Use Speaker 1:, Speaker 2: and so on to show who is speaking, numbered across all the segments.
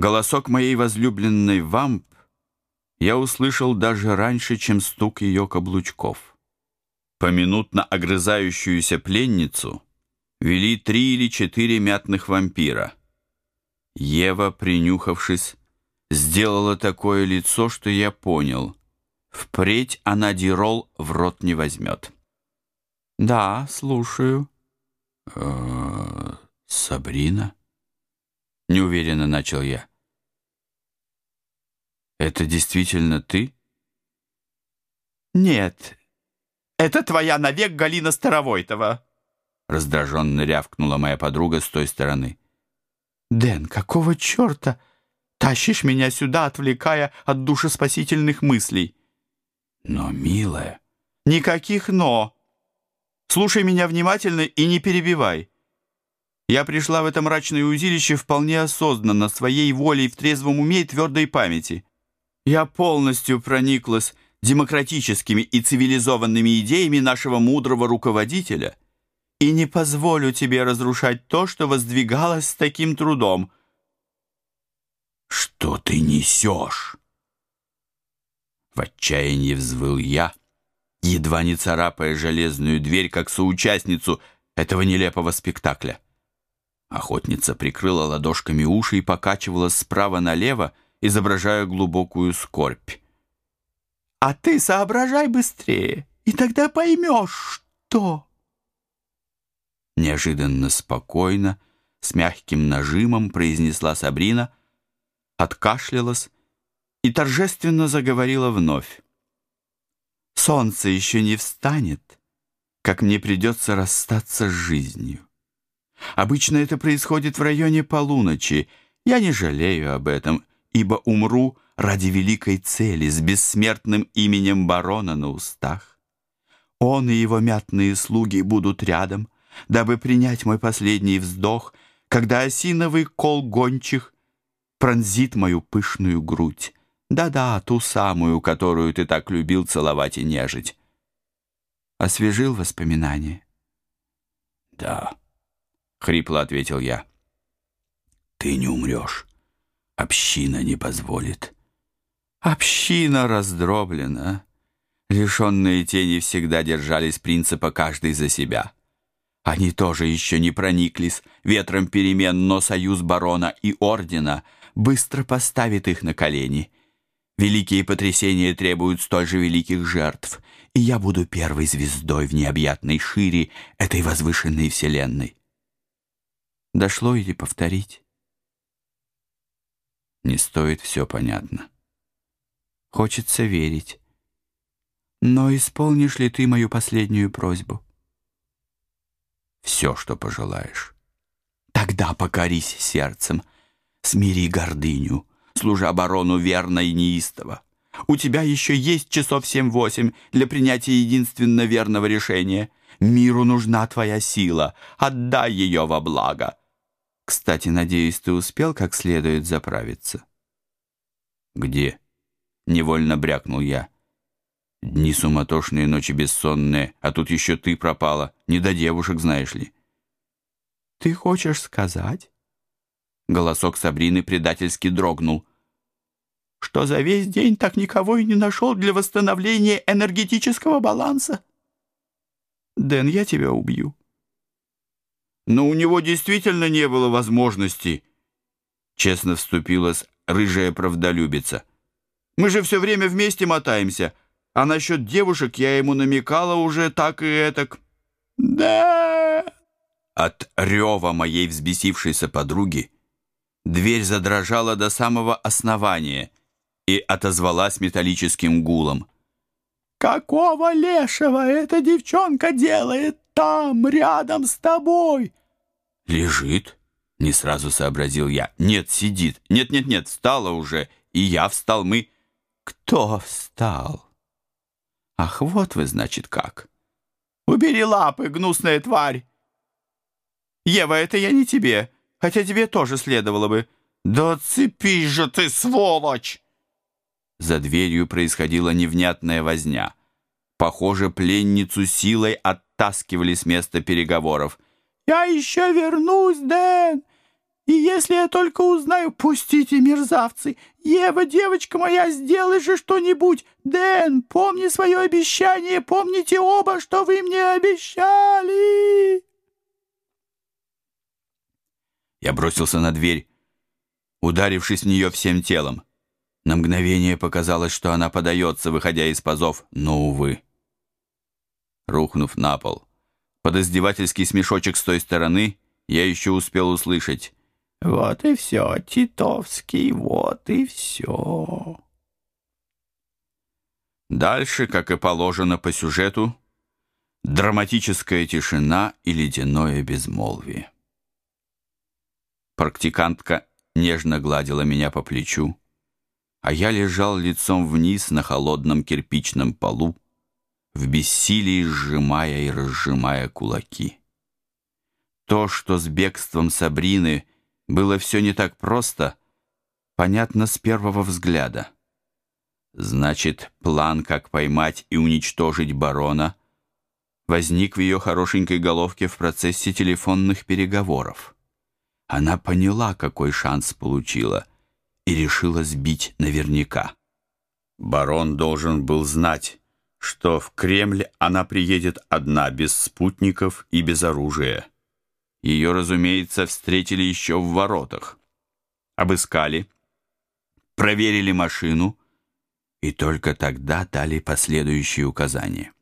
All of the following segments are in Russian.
Speaker 1: Голосок моей возлюбленной вамп я услышал даже раньше, чем стук ее каблучков. Поминутно огрызающуюся пленницу вели три или четыре мятных вампира. Ева, принюхавшись, сделала такое лицо, что я понял. Впредь она дирол в рот не возьмет. «Да, слушаю». «Э -э, «Сабрина?» Неуверенно начал я. «Это действительно ты?»
Speaker 2: «Нет, это твоя навек Галина Старовойтова!»
Speaker 1: Раздраженно рявкнула моя подруга с той стороны.
Speaker 2: «Дэн, какого черта тащишь меня сюда, отвлекая от душеспасительных мыслей?»
Speaker 1: «Но, милая...»
Speaker 2: «Никаких «но». Слушай меня внимательно и не перебивай. Я пришла в это мрачное узилище вполне осознанно, своей волей, в трезвом уме и твердой памяти. Я полностью прониклась демократическими и цивилизованными идеями нашего мудрого руководителя и не позволю тебе разрушать то, что воздвигалось с таким трудом.
Speaker 1: «Что ты несешь?» В отчаянии взвыл я, едва не царапая железную дверь, как соучастницу этого нелепого спектакля. Охотница прикрыла ладошками уши и покачивалась справа налево, изображая глубокую скорбь.
Speaker 2: «А ты соображай быстрее, и тогда поймешь, что...»
Speaker 1: Неожиданно спокойно, с мягким нажимом произнесла Сабрина, откашлялась и торжественно заговорила вновь. «Солнце еще не встанет, как мне придется расстаться с жизнью. Обычно это происходит в районе полуночи. Я не жалею об этом, ибо умру ради великой цели с бессмертным именем барона на устах. Он и его мятные слуги будут рядом, дабы принять мой последний вздох, когда осиновый кол гончих пронзит мою пышную грудь. Да-да, ту самую, которую ты так любил целовать и нежить. Освежил воспоминания? Да. — хрипло ответил я. «Ты не умрешь. Община не позволит».
Speaker 2: «Община раздроблена». Лишенные тени всегда держались принципа «каждый за себя». Они тоже еще не прониклись ветром перемен, но союз барона и ордена быстро поставит их на колени. Великие потрясения требуют столь же великих жертв, и я буду первой звездой в необъятной шире этой возвышенной вселенной. Дошло или повторить?
Speaker 1: Не стоит, все понятно.
Speaker 2: Хочется верить. Но исполнишь ли ты мою последнюю просьбу?
Speaker 1: Все, что пожелаешь.
Speaker 2: Тогда покорись сердцем, смири гордыню, служа оборону верно и неистово. У тебя еще есть часов семь-восемь для принятия единственно верного решения. Миру нужна твоя сила, отдай ее во благо. Кстати, надеюсь, ты успел как следует заправиться?»
Speaker 1: «Где?» — невольно брякнул я. «Дни суматошные, ночи бессонные, а тут еще ты пропала. Не до девушек, знаешь ли».
Speaker 2: «Ты хочешь сказать?»
Speaker 1: Голосок Сабрины предательски дрогнул.
Speaker 2: «Что за весь день так никого и не нашел для восстановления энергетического баланса?» «Дэн, я тебя убью».
Speaker 1: Но у него действительно не было возможности. Честно вступилась рыжая правдолюбица. Мы же все время вместе мотаемся. А насчет девушек я ему намекала уже так и этак.
Speaker 2: Да.
Speaker 1: От рева моей взбесившейся подруги дверь задрожала до самого основания и отозвалась металлическим гулом.
Speaker 2: «Какого лешего эта девчонка делает там, рядом с тобой?»
Speaker 1: «Лежит?» — не сразу сообразил я. «Нет, сидит. Нет-нет-нет, встала уже. И я встал, мы...»
Speaker 2: «Кто встал?» «Ах, вот вы, значит, как!» «Убери лапы, гнусная тварь!» «Ева, это я не тебе, хотя тебе тоже следовало бы». «Да цепись же ты, сволочь!»
Speaker 1: За дверью происходила невнятная возня. Похоже, пленницу силой оттаскивали с места переговоров —
Speaker 2: я еще вернусь, Дэн. И если я только узнаю, пустите, мерзавцы! Ева, девочка моя, сделай же что-нибудь! Дэн, помни свое обещание, помните оба, что вы мне обещали!»
Speaker 1: Я бросился на дверь, ударившись в нее всем телом. На мгновение показалось, что она подается, выходя из пазов, но, увы. Рухнув на пол, под издевательский смешочек с той стороны, я еще успел услышать
Speaker 2: «Вот и все, Титовский, вот и все».
Speaker 1: Дальше, как и положено по сюжету, драматическая тишина и ледяное безмолвие. Практикантка нежно гладила меня по плечу, а я лежал лицом вниз на холодном кирпичном полу, в бессилии сжимая и разжимая кулаки. То, что с бегством Сабрины было все не так просто, понятно с первого взгляда. Значит, план, как поймать и уничтожить барона, возник в ее хорошенькой головке в процессе телефонных переговоров. Она поняла, какой шанс получила, и решила сбить наверняка. Барон должен был знать, что в Кремль она приедет одна, без спутников и без оружия. Ее, разумеется, встретили еще в воротах. Обыскали, проверили машину и только тогда дали последующие указания.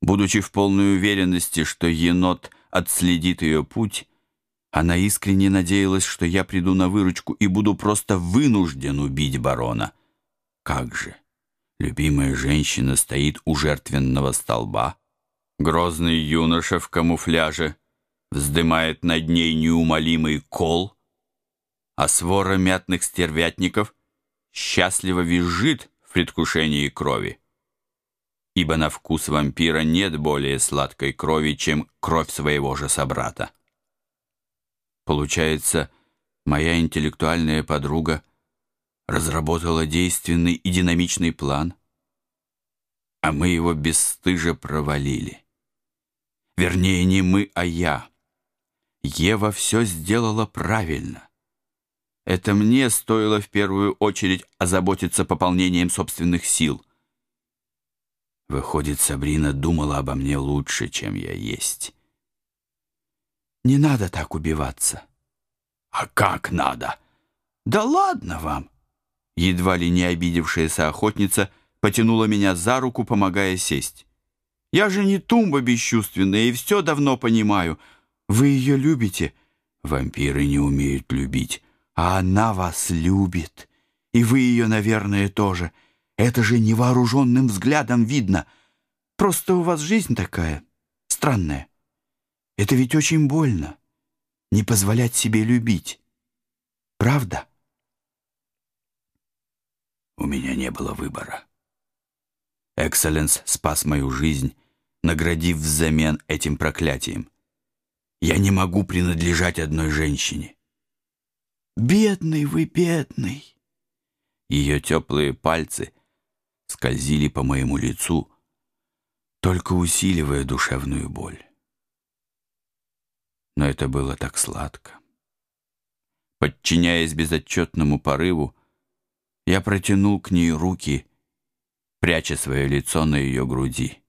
Speaker 1: Будучи в полной уверенности, что енот отследит ее путь, она искренне надеялась, что я приду на выручку и буду просто вынужден убить барона. Как же! Любимая женщина стоит у жертвенного столба. Грозный юноша в камуфляже вздымает над ней неумолимый кол, а свора мятных стервятников счастливо визжит в предвкушении крови. Ибо на вкус вампира нет более сладкой крови, чем кровь своего же собрата. Получается, моя интеллектуальная подруга разработала действенный и динамичный план, а мы его бесстыже провалили. Вернее, не мы, а я. Ева все сделала правильно. Это мне стоило в первую очередь озаботиться пополнением собственных сил. Выходит, Сабрина думала обо мне лучше, чем я есть.
Speaker 2: Не надо так убиваться.
Speaker 1: А как надо?
Speaker 2: Да ладно вам.
Speaker 1: Едва ли не обидевшаяся охотница потянула меня за руку, помогая сесть. Я же не тумба бесчувственная и все давно понимаю. Вы ее любите? Вампиры не умеют любить, а она вас любит. И вы ее, наверное, тоже. Это же невооруженным взглядом видно. Просто у вас жизнь такая странная. Это ведь очень больно. Не позволять себе любить. Правда? У меня не было выбора. Экселленс спас мою жизнь, наградив взамен этим проклятием. Я не могу принадлежать одной женщине.
Speaker 2: «Бедный вы, бедный!»
Speaker 1: Ее теплые пальцы скользили по моему лицу, только усиливая душевную боль но это было так сладко. Подчиняясь безотчетному порыву, я протянул к ней руки, пряча свое лицо на ее груди.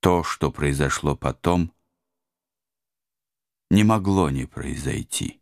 Speaker 1: То, что произошло потом, не могло не произойти.